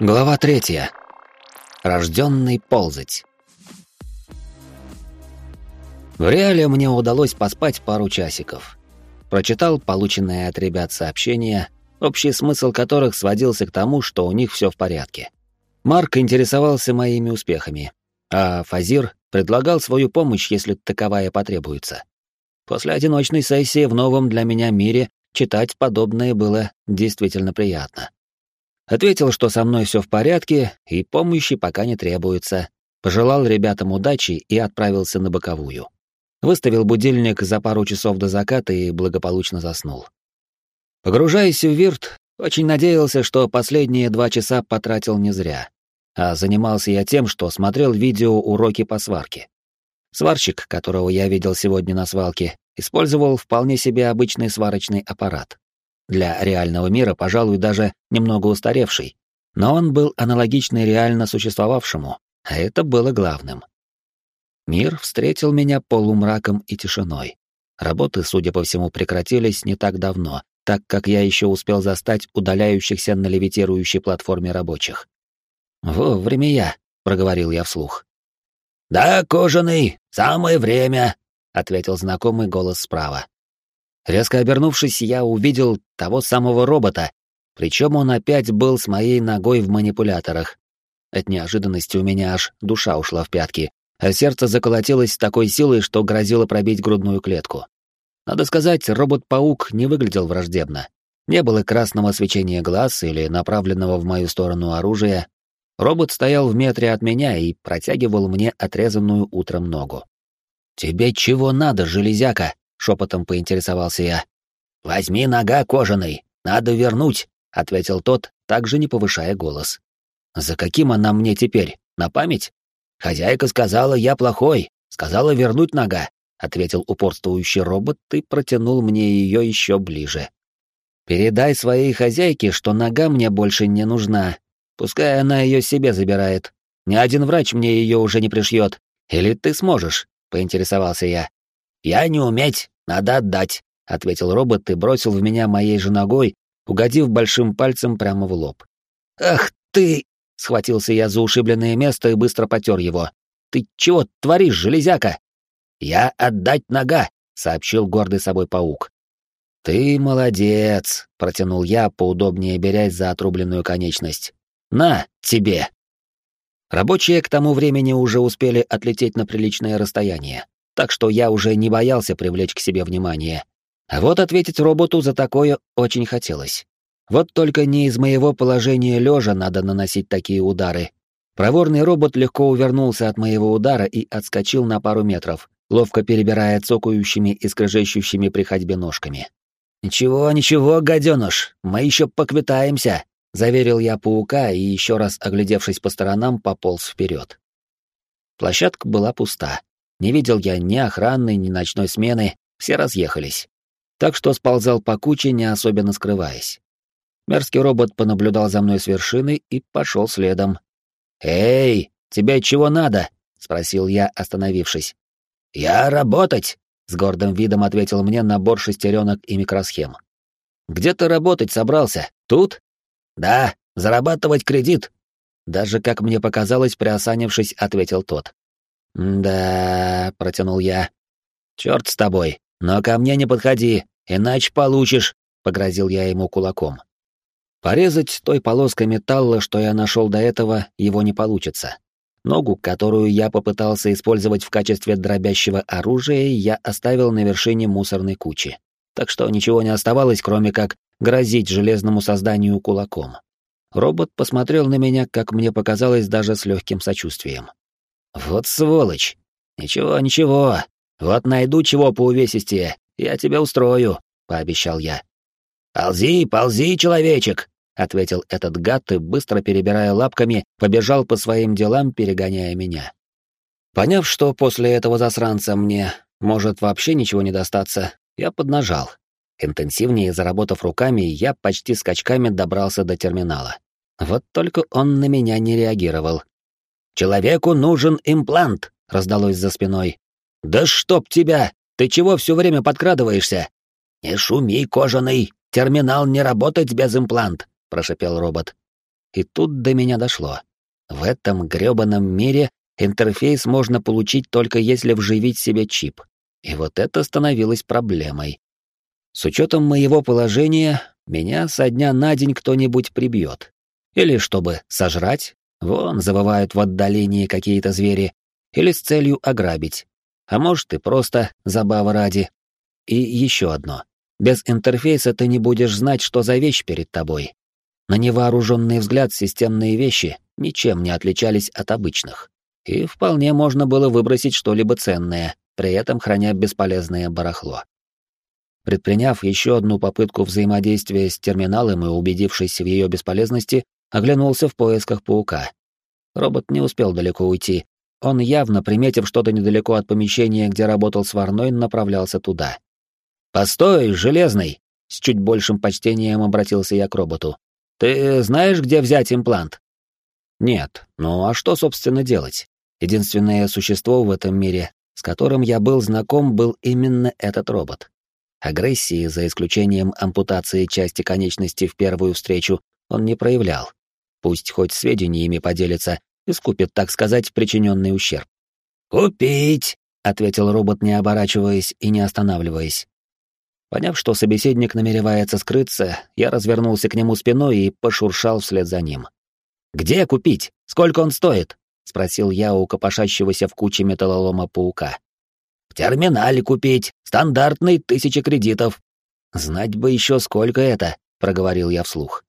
Глава третья. Рожденный ползать. В реале мне удалось поспать пару часиков. Прочитал полученное от ребят сообщения, общий смысл которых сводился к тому, что у них все в порядке. Марк интересовался моими успехами, а Фазир предлагал свою помощь, если таковая потребуется. После одиночной сессии в новом для меня мире читать подобное было действительно приятно. Ответил, что со мной все в порядке и помощи пока не требуется. Пожелал ребятам удачи и отправился на боковую. Выставил будильник за пару часов до заката и благополучно заснул. Погружаясь в вирт, очень надеялся, что последние два часа потратил не зря. А занимался я тем, что смотрел видео уроки по сварке. Сварщик, которого я видел сегодня на свалке, использовал вполне себе обычный сварочный аппарат. Для реального мира, пожалуй, даже немного устаревший, но он был аналогичный реально существовавшему, а это было главным. Мир встретил меня полумраком и тишиной. Работы, судя по всему, прекратились не так давно, так как я еще успел застать удаляющихся на левитирующей платформе рабочих. «Вовремя я», — проговорил я вслух. «Да, кожаный, самое время», — ответил знакомый голос справа. Резко обернувшись, я увидел того самого робота, причем он опять был с моей ногой в манипуляторах. От неожиданности у меня аж душа ушла в пятки, а сердце заколотилось с такой силой, что грозило пробить грудную клетку. Надо сказать, робот-паук не выглядел враждебно. Не было красного свечения глаз или направленного в мою сторону оружия. Робот стоял в метре от меня и протягивал мне отрезанную утром ногу. «Тебе чего надо, железяка?» — шепотом поинтересовался я. «Возьми нога кожаный, надо вернуть», — ответил тот, также не повышая голос. «За каким она мне теперь? На память?» «Хозяйка сказала, я плохой, сказала вернуть нога», — ответил упорствующий робот и протянул мне ее еще ближе. «Передай своей хозяйке, что нога мне больше не нужна. Пускай она ее себе забирает. Ни один врач мне ее уже не пришьет. Или ты сможешь?» — поинтересовался я. «Я не уметь, надо отдать», — ответил робот и бросил в меня моей же ногой, угодив большим пальцем прямо в лоб. «Ах ты!» — схватился я за ушибленное место и быстро потер его. «Ты чего творишь, железяка?» «Я отдать нога», — сообщил гордый собой паук. «Ты молодец», — протянул я, поудобнее берясь за отрубленную конечность. «На, тебе!» Рабочие к тому времени уже успели отлететь на приличное расстояние так что я уже не боялся привлечь к себе внимание. А вот ответить роботу за такое очень хотелось. Вот только не из моего положения лежа надо наносить такие удары. Проворный робот легко увернулся от моего удара и отскочил на пару метров, ловко перебирая цокающими и скрежещущими при ходьбе ножками. «Ничего, ничего, гаденыш, мы еще поквитаемся», — заверил я паука и, еще раз оглядевшись по сторонам, пополз вперед. Площадка была пуста. Не видел я ни охранной, ни ночной смены, все разъехались. Так что сползал по куче, не особенно скрываясь. Мерзкий робот понаблюдал за мной с вершины и пошел следом. «Эй, тебе чего надо?» — спросил я, остановившись. «Я работать!» — с гордым видом ответил мне набор шестеренок и микросхем. «Где ты работать собрался? Тут?» «Да, зарабатывать кредит!» Даже, как мне показалось, приосанившись, ответил тот. «Да», — протянул я. «Черт с тобой, но ко мне не подходи, иначе получишь», — погрозил я ему кулаком. Порезать той полоской металла, что я нашел до этого, его не получится. Ногу, которую я попытался использовать в качестве дробящего оружия, я оставил на вершине мусорной кучи. Так что ничего не оставалось, кроме как грозить железному созданию кулаком. Робот посмотрел на меня, как мне показалось, даже с легким сочувствием. «Вот сволочь! Ничего, ничего. Вот найду чего по увесистее, я тебя устрою», — пообещал я. «Ползи, ползи, человечек!» — ответил этот гад и, быстро перебирая лапками, побежал по своим делам, перегоняя меня. Поняв, что после этого засранца мне может вообще ничего не достаться, я поднажал. Интенсивнее заработав руками, я почти скачками добрался до терминала. Вот только он на меня не реагировал, «Человеку нужен имплант», — раздалось за спиной. «Да чтоб тебя! Ты чего все время подкрадываешься?» «Не шуми, кожаный! Терминал не работает без имплант», — прошепел робот. И тут до меня дошло. В этом грёбаном мире интерфейс можно получить только если вживить себе чип. И вот это становилось проблемой. С учетом моего положения, меня со дня на день кто-нибудь прибьет. Или чтобы сожрать, вон завывают в отдалении какие-то звери, или с целью ограбить. А может и просто забава ради. И еще одно. Без интерфейса ты не будешь знать, что за вещь перед тобой. На невооруженный взгляд системные вещи ничем не отличались от обычных. И вполне можно было выбросить что-либо ценное, при этом храня бесполезное барахло. Предприняв еще одну попытку взаимодействия с терминалом и убедившись в ее бесполезности, оглянулся в поисках паука. Робот не успел далеко уйти. Он, явно приметив что-то недалеко от помещения, где работал сварной, направлялся туда. «Постой, Железный!» — с чуть большим почтением обратился я к роботу. «Ты знаешь, где взять имплант?» «Нет. Ну а что, собственно, делать? Единственное существо в этом мире, с которым я был знаком, был именно этот робот. Агрессии, за исключением ампутации части конечности в первую встречу, он не проявлял. Пусть хоть сведениями поделится и скупит, так сказать, причиненный ущерб. «Купить!» — ответил робот, не оборачиваясь и не останавливаясь. Поняв, что собеседник намеревается скрыться, я развернулся к нему спиной и пошуршал вслед за ним. «Где купить? Сколько он стоит?» — спросил я у копошащегося в куче металлолома паука. В терминале купить. Стандартный тысяча кредитов. Знать бы еще сколько это, проговорил я вслух.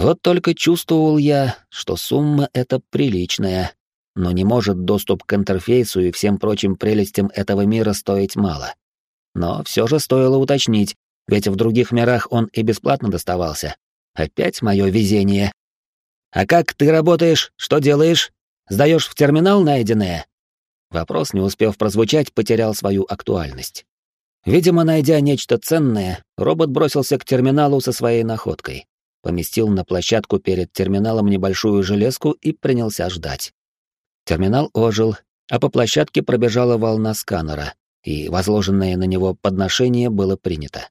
Вот только чувствовал я, что сумма эта приличная, но не может доступ к интерфейсу и всем прочим прелестям этого мира стоить мало. Но все же стоило уточнить, ведь в других мирах он и бесплатно доставался. Опять мое везение. «А как ты работаешь? Что делаешь? Сдаешь в терминал найденное?» Вопрос, не успев прозвучать, потерял свою актуальность. Видимо, найдя нечто ценное, робот бросился к терминалу со своей находкой, поместил на площадку перед терминалом небольшую железку и принялся ждать. Терминал ожил, а по площадке пробежала волна сканера, и возложенное на него подношение было принято.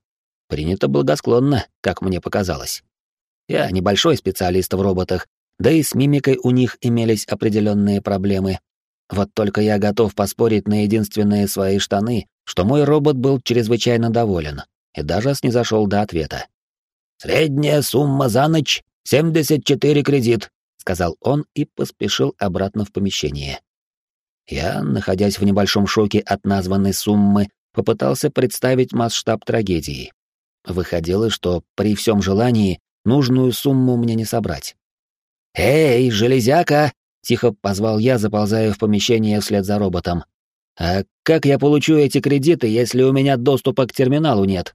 Принято благосклонно, как мне показалось. Я небольшой специалист в роботах, да и с мимикой у них имелись определенные проблемы, вот только я готов поспорить на единственные свои штаны, что мой робот был чрезвычайно доволен и даже снизошел до ответа. «Средняя сумма за ночь — 74 кредит», — сказал он и поспешил обратно в помещение. Я, находясь в небольшом шоке от названной суммы, попытался представить масштаб трагедии. Выходило, что при всем желании нужную сумму мне не собрать. «Эй, железяка!» — тихо позвал я, заползая в помещение вслед за роботом. «А как я получу эти кредиты, если у меня доступа к терминалу нет?»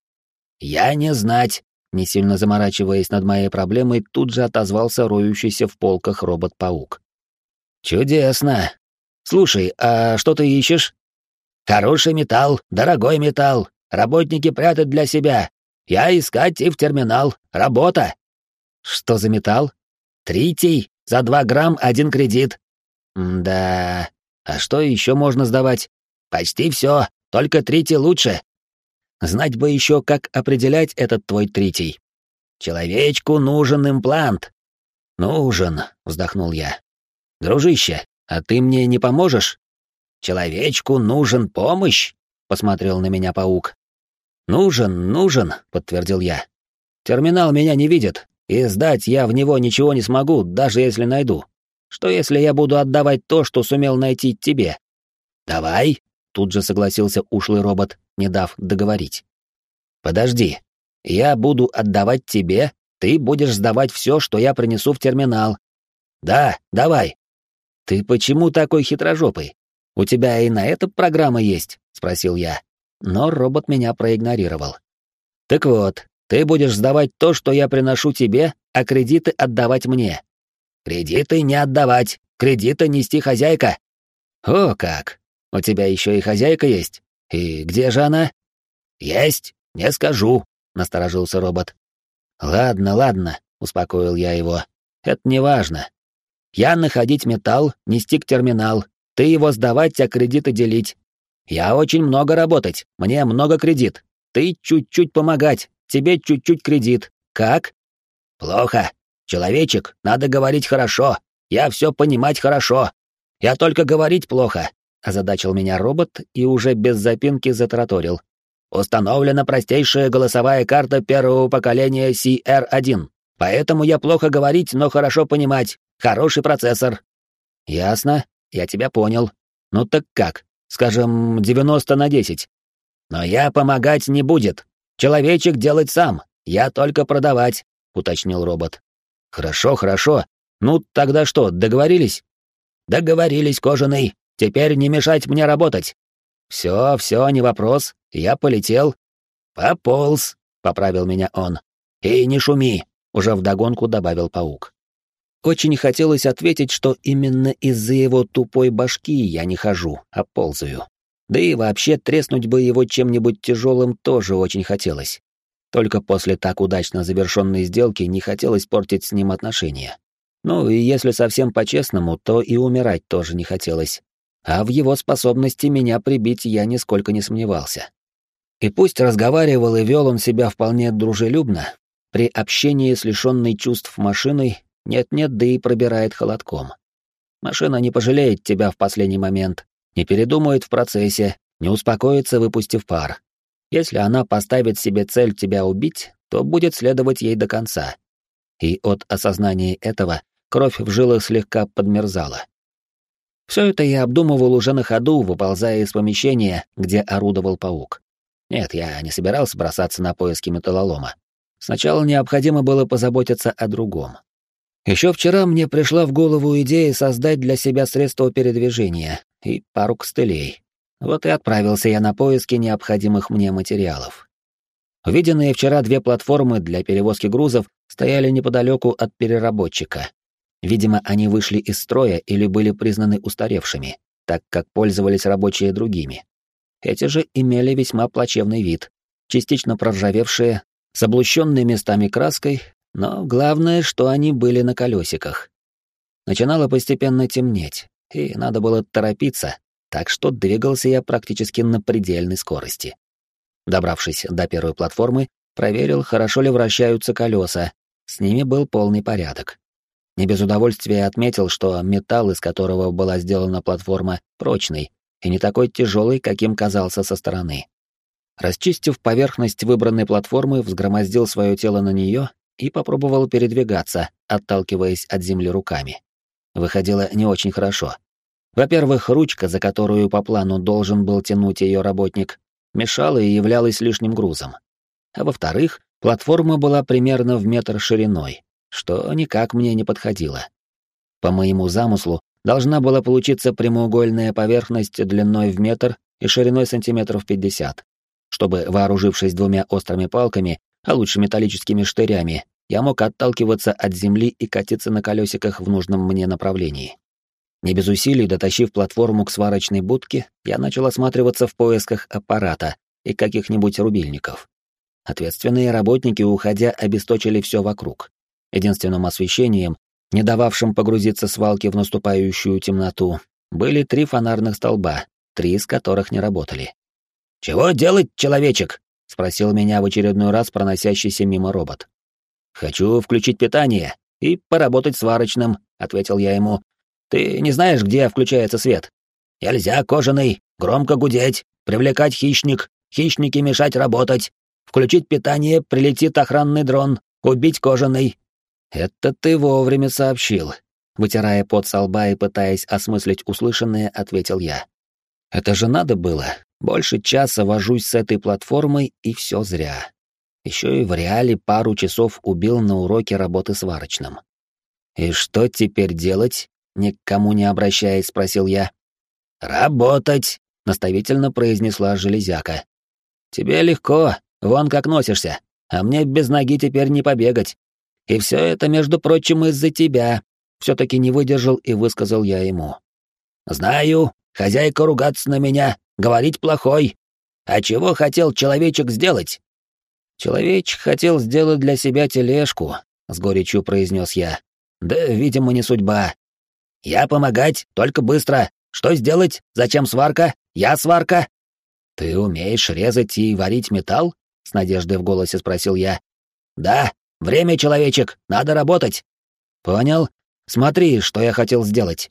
«Я не знать», — не сильно заморачиваясь над моей проблемой, тут же отозвался роющийся в полках робот-паук. «Чудесно. Слушай, а что ты ищешь?» «Хороший металл, дорогой металл. Работники прятать для себя. Я искать и в терминал. Работа». «Что за металл?» «Тритий. За два грамм один кредит. да. А что еще можно сдавать? Почти все, только третий лучше. Знать бы еще, как определять этот твой третий. Человечку нужен имплант. Нужен, вздохнул я. Дружище, а ты мне не поможешь? Человечку нужен помощь, посмотрел на меня паук. Нужен, нужен, подтвердил я. Терминал меня не видит, и сдать я в него ничего не смогу, даже если найду. Что если я буду отдавать то, что сумел найти тебе? Давай, тут же согласился ушлый робот, не дав договорить. Подожди. Я буду отдавать тебе, ты будешь сдавать все, что я принесу в терминал. Да, давай. Ты почему такой хитрожопый? У тебя и на это программа есть, спросил я. Но робот меня проигнорировал. Так вот, ты будешь сдавать то, что я приношу тебе, а кредиты отдавать мне. Кредиты не отдавать, кредиты нести хозяйка. О, как! У тебя еще и хозяйка есть. И где же она? Есть, не скажу, насторожился робот. Ладно, ладно, успокоил я его. Это не важно. Я находить металл, нести к терминал, ты его сдавать, а кредиты делить. Я очень много работать, мне много кредит. Ты чуть-чуть помогать, тебе чуть-чуть кредит. Как? Плохо. Человечек, надо говорить хорошо. Я все понимать хорошо. Я только говорить плохо. Озадачил меня робот и уже без запинки затраторил. Установлена простейшая голосовая карта первого поколения CR1. Поэтому я плохо говорить, но хорошо понимать. Хороший процессор. Ясно, я тебя понял. Ну так как? Скажем, 90 на 10. Но я помогать не будет. Человечек делать сам. Я только продавать, уточнил робот. Хорошо, хорошо. Ну тогда что, договорились? Договорились, кожаный. Теперь не мешать мне работать. Все, все, не вопрос. Я полетел. Пополз, поправил меня он. И не шуми, уже вдогонку добавил паук. Очень хотелось ответить, что именно из-за его тупой башки я не хожу, а ползаю. Да и вообще треснуть бы его чем-нибудь тяжелым тоже очень хотелось. Только после так удачно завершенной сделки не хотелось портить с ним отношения. Ну и если совсем по-честному, то и умирать тоже не хотелось. А в его способности меня прибить я нисколько не сомневался. И пусть разговаривал и вел он себя вполне дружелюбно, при общении с лишенной чувств машиной нет-нет, да и пробирает холодком. Машина не пожалеет тебя в последний момент, не передумает в процессе, не успокоится, выпустив пар. Если она поставит себе цель тебя убить, то будет следовать ей до конца. И от осознания этого кровь в жилах слегка подмерзала. Все это я обдумывал уже на ходу, выползая из помещения, где орудовал паук. Нет, я не собирался бросаться на поиски металлолома. Сначала необходимо было позаботиться о другом. Еще вчера мне пришла в голову идея создать для себя средство передвижения и пару костылей. Вот и отправился я на поиски необходимых мне материалов. Увиденные вчера две платформы для перевозки грузов стояли неподалеку от переработчика, Видимо, они вышли из строя или были признаны устаревшими, так как пользовались рабочие другими. Эти же имели весьма плачевный вид, частично проржавевшие, с облущенной местами краской, но главное, что они были на колесиках. Начинало постепенно темнеть, и надо было торопиться, так что двигался я практически на предельной скорости. Добравшись до первой платформы, проверил, хорошо ли вращаются колеса, с ними был полный порядок. Не без удовольствия отметил, что металл, из которого была сделана платформа, прочный и не такой тяжелый, каким казался со стороны. Расчистив поверхность выбранной платформы, взгромоздил свое тело на нее и попробовал передвигаться, отталкиваясь от земли руками. Выходило не очень хорошо. Во-первых, ручка, за которую по плану должен был тянуть ее работник, мешала и являлась лишним грузом. А во-вторых, платформа была примерно в метр шириной, что никак мне не подходило. По моему замыслу, должна была получиться прямоугольная поверхность длиной в метр и шириной сантиметров пятьдесят, чтобы, вооружившись двумя острыми палками, а лучше металлическими штырями, я мог отталкиваться от земли и катиться на колесиках в нужном мне направлении. Не без усилий, дотащив платформу к сварочной будке, я начал осматриваться в поисках аппарата и каких-нибудь рубильников. Ответственные работники, уходя, обесточили все вокруг. Единственным освещением, не дававшим погрузиться свалке в наступающую темноту, были три фонарных столба, три из которых не работали. «Чего делать, человечек?» — спросил меня в очередной раз проносящийся мимо робот. «Хочу включить питание и поработать сварочным», — ответил я ему. «Ты не знаешь, где включается свет?» «Нельзя, кожаный, громко гудеть, привлекать хищник, хищники мешать работать. Включить питание, прилетит охранный дрон, убить кожаный, «Это ты вовремя сообщил», — вытирая пот со лба и пытаясь осмыслить услышанное, ответил я. «Это же надо было. Больше часа вожусь с этой платформой, и все зря. Еще и в реале пару часов убил на уроке работы сварочным. «И что теперь делать?» — ни к кому не обращаясь, спросил я. «Работать!» — наставительно произнесла железяка. «Тебе легко, вон как носишься, а мне без ноги теперь не побегать. И все это, между прочим, из-за тебя. Все-таки не выдержал и высказал я ему. Знаю, хозяйка ругаться на меня, говорить плохой. А чего хотел человечек сделать? Человечек хотел сделать для себя тележку, с горечью произнес я. Да, видимо, не судьба. Я помогать, только быстро. Что сделать? Зачем сварка? Я сварка. Ты умеешь резать и варить металл? С надеждой в голосе спросил я. Да, Время, человечек, надо работать. Понял? Смотри, что я хотел сделать.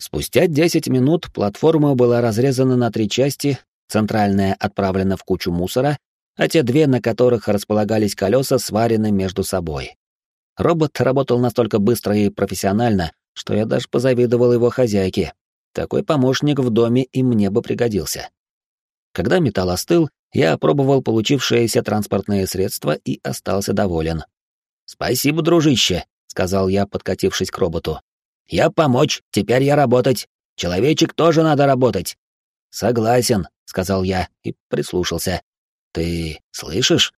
Спустя 10 минут платформа была разрезана на три части, центральная отправлена в кучу мусора, а те две, на которых располагались колеса, сварены между собой. Робот работал настолько быстро и профессионально, что я даже позавидовал его хозяйке. Такой помощник в доме и мне бы пригодился. Когда металл остыл, я опробовал получившееся транспортное средство и остался доволен. «Спасибо, дружище», — сказал я, подкатившись к роботу. «Я помочь, теперь я работать. Человечек тоже надо работать». «Согласен», — сказал я и прислушался. «Ты слышишь?»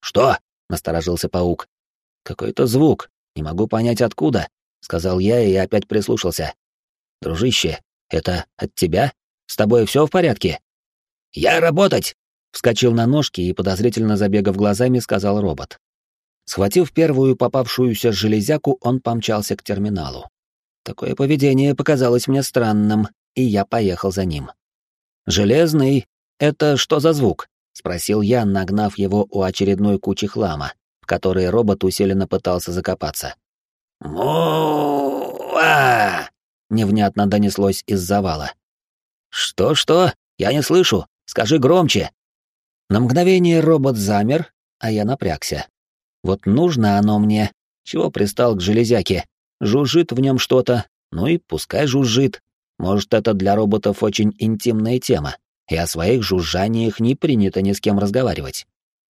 «Что?» — насторожился паук. «Какой-то звук, не могу понять откуда», — сказал я и опять прислушался. «Дружище, это от тебя? С тобой все в порядке?» «Я работать!» — вскочил на ножки и, подозрительно забегав глазами, сказал робот. Схватив первую попавшуюся железяку, он помчался к терминалу. Такое поведение показалось мне странным, и я поехал за ним. «Железный, это что за звук?» — спросил я, нагнав его у очередной кучи хлама, в которой робот усиленно пытался закопаться. «Му-а!» — невнятно донеслось из завала. «Что-что? Я не слышу. Скажи громче!» На мгновение робот замер, а я напрягся. Вот нужно оно мне. Чего пристал к железяке? Жужжит в нем что-то, ну и пускай жужжит. Может, это для роботов очень интимная тема, и о своих жужжаниях не принято ни с кем разговаривать.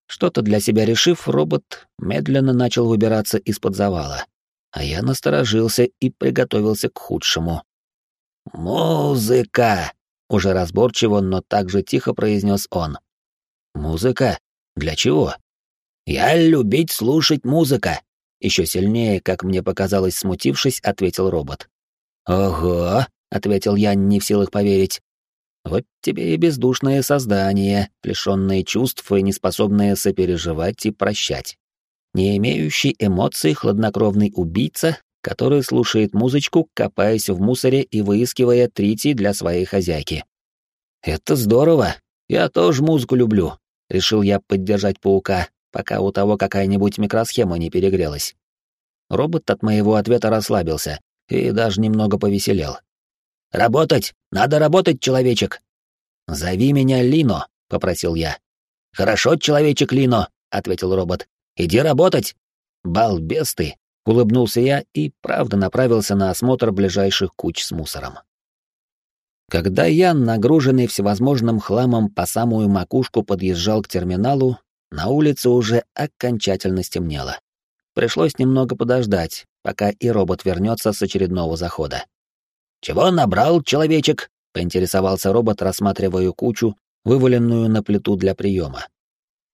Что-то для себя решив, робот медленно начал выбираться из-под завала. А я насторожился и приготовился к худшему. «Музыка!» — уже разборчиво, но также тихо произнес он. «Музыка? Для чего?» «Я любить слушать музыка!» Еще сильнее, как мне показалось, смутившись, ответил робот. «Ого!» — ответил я, не в силах поверить. «Вот тебе и бездушное создание, лишённое чувств и неспособное сопереживать и прощать. Не имеющий эмоций хладнокровный убийца, который слушает музычку, копаясь в мусоре и выискивая трити для своей хозяйки. «Это здорово. Я тоже музыку люблю», — решил я поддержать паука, пока у того какая-нибудь микросхема не перегрелась. Робот от моего ответа расслабился и даже немного повеселел. «Работать! Надо работать, человечек!» «Зови меня Лино», — попросил я. «Хорошо, человечек Лино», — ответил робот. «Иди работать!» «Балбес ты!» — улыбнулся я и правда направился на осмотр ближайших куч с мусором. Когда я, нагруженный всевозможным хламом по самую макушку, подъезжал к терминалу, на улице уже окончательно стемнело. Пришлось немного подождать, пока и робот вернется с очередного захода. «Чего набрал, человечек?» — поинтересовался робот, рассматривая кучу, вываленную на плиту для приема.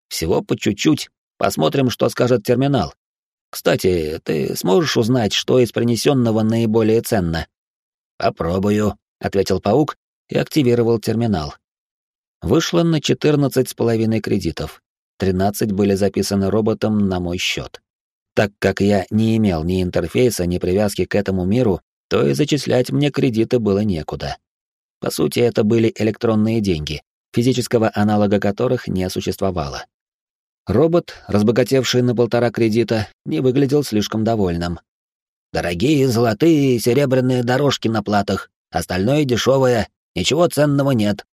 «Всего по чуть-чуть. Посмотрим, что скажет терминал. Кстати, ты сможешь узнать, что из принесенного наиболее ценно?» «Попробую», — ответил паук и активировал терминал. Вышло на четырнадцать с половиной кредитов. 13 были записаны роботом на мой счет. Так как я не имел ни интерфейса, ни привязки к этому миру, то и зачислять мне кредиты было некуда. По сути, это были электронные деньги, физического аналога которых не существовало. Робот, разбогатевший на полтора кредита, не выглядел слишком довольным. «Дорогие золотые и серебряные дорожки на платах, остальное дешевое, ничего ценного нет».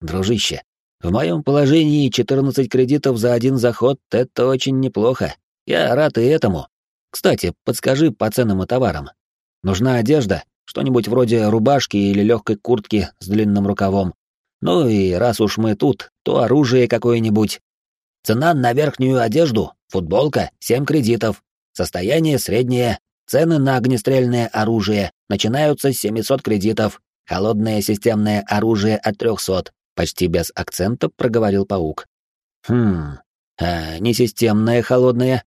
«Дружище, в моем положении 14 кредитов за один заход — это очень неплохо. Я рад и этому. Кстати, подскажи по ценам и товарам. Нужна одежда, что-нибудь вроде рубашки или легкой куртки с длинным рукавом. Ну и раз уж мы тут, то оружие какое-нибудь. Цена на верхнюю одежду, футболка, 7 кредитов. Состояние среднее. Цены на огнестрельное оружие начинаются с 700 кредитов. Холодное системное оружие от 300. Почти без акцента проговорил паук. Хм, а не системное холодное?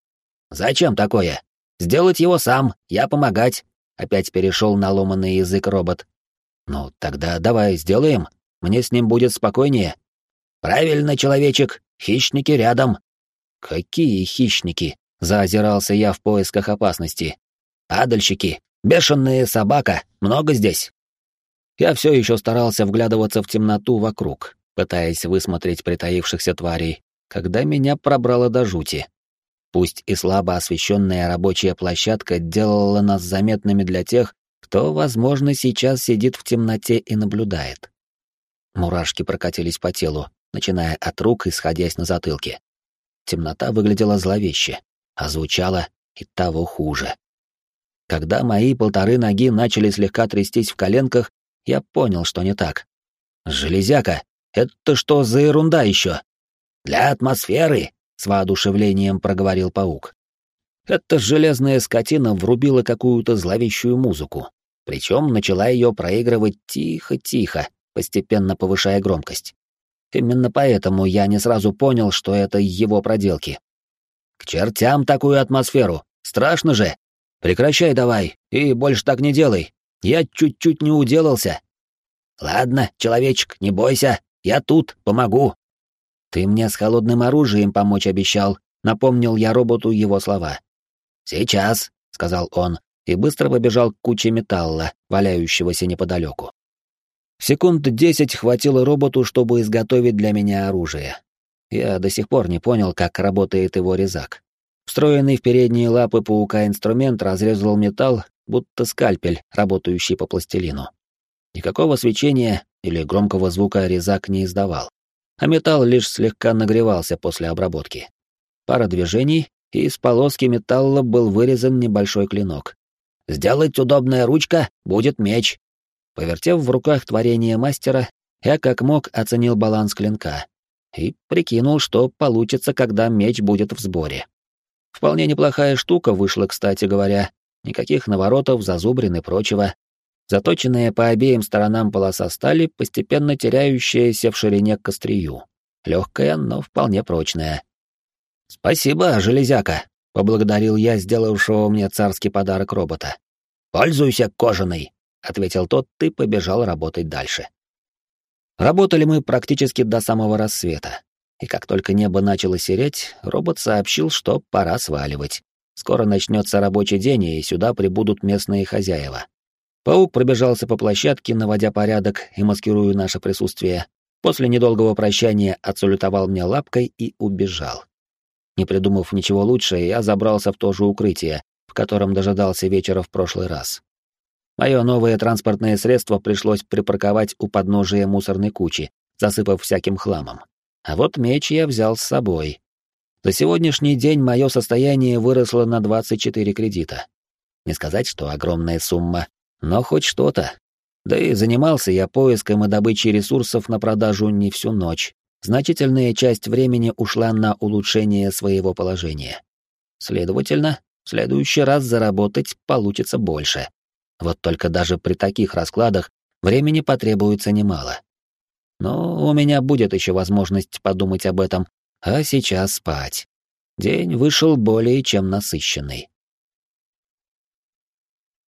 Зачем такое? Сделать его сам, я помогать. Опять перешел на ломанный язык робот. Ну, тогда давай сделаем. Мне с ним будет спокойнее. Правильно, человечек, хищники рядом. Какие хищники? Заозирался я в поисках опасности. Адальщики, бешеные собака, много здесь. Я все еще старался вглядываться в темноту вокруг, пытаясь высмотреть притаившихся тварей, когда меня пробрало до жути. Пусть и слабо освещенная рабочая площадка делала нас заметными для тех, кто, возможно, сейчас сидит в темноте и наблюдает. Мурашки прокатились по телу, начиная от рук и сходясь на затылке. Темнота выглядела зловеще, а звучала и того хуже. Когда мои полторы ноги начали слегка трястись в коленках, я понял, что не так. «Железяка, это что за ерунда еще?» «Для атмосферы», — с воодушевлением проговорил паук. Эта железная скотина врубила какую-то зловещую музыку. Причем начала ее проигрывать тихо-тихо, постепенно повышая громкость. Именно поэтому я не сразу понял, что это его проделки. К чертям такую атмосферу! Страшно же! Прекращай давай, и больше так не делай. Я чуть-чуть не уделался. Ладно, человечек, не бойся, я тут, помогу. Ты мне с холодным оружием помочь обещал, напомнил я роботу его слова. Сейчас, сказал он, и быстро побежал к куче металла, валяющегося неподалеку. Секунд десять хватило роботу, чтобы изготовить для меня оружие. Я до сих пор не понял, как работает его резак. Встроенный в передние лапы паука инструмент разрезал металл, будто скальпель, работающий по пластилину. Никакого свечения или громкого звука резак не издавал, а металл лишь слегка нагревался после обработки. Пара движений, и из полоски металла был вырезан небольшой клинок. «Сделать удобная ручка, будет меч», Повертев в руках творение мастера, я как мог оценил баланс клинка и прикинул, что получится, когда меч будет в сборе. Вполне неплохая штука вышла, кстати говоря. Никаких наворотов, зазубрин и прочего. Заточенная по обеим сторонам полоса стали, постепенно теряющаяся в ширине к острию. Легкая, но вполне прочная. «Спасибо, железяка», — поблагодарил я сделавшего мне царский подарок робота. «Пользуйся кожаной», ответил тот и побежал работать дальше. Работали мы практически до самого рассвета. И как только небо начало сереть, робот сообщил, что пора сваливать. Скоро начнется рабочий день, и сюда прибудут местные хозяева. Паук пробежался по площадке, наводя порядок и маскируя наше присутствие. После недолгого прощания отсулютовал мне лапкой и убежал. Не придумав ничего лучше, я забрался в то же укрытие, в котором дожидался вечера в прошлый раз. Мое новое транспортное средство пришлось припарковать у подножия мусорной кучи, засыпав всяким хламом. А вот меч я взял с собой. За сегодняшний день мое состояние выросло на 24 кредита. Не сказать, что огромная сумма, но хоть что-то. Да и занимался я поиском и добычей ресурсов на продажу не всю ночь. Значительная часть времени ушла на улучшение своего положения. Следовательно, в следующий раз заработать получится больше. Вот только даже при таких раскладах времени потребуется немало. Но у меня будет еще возможность подумать об этом, а сейчас спать. День вышел более чем насыщенный.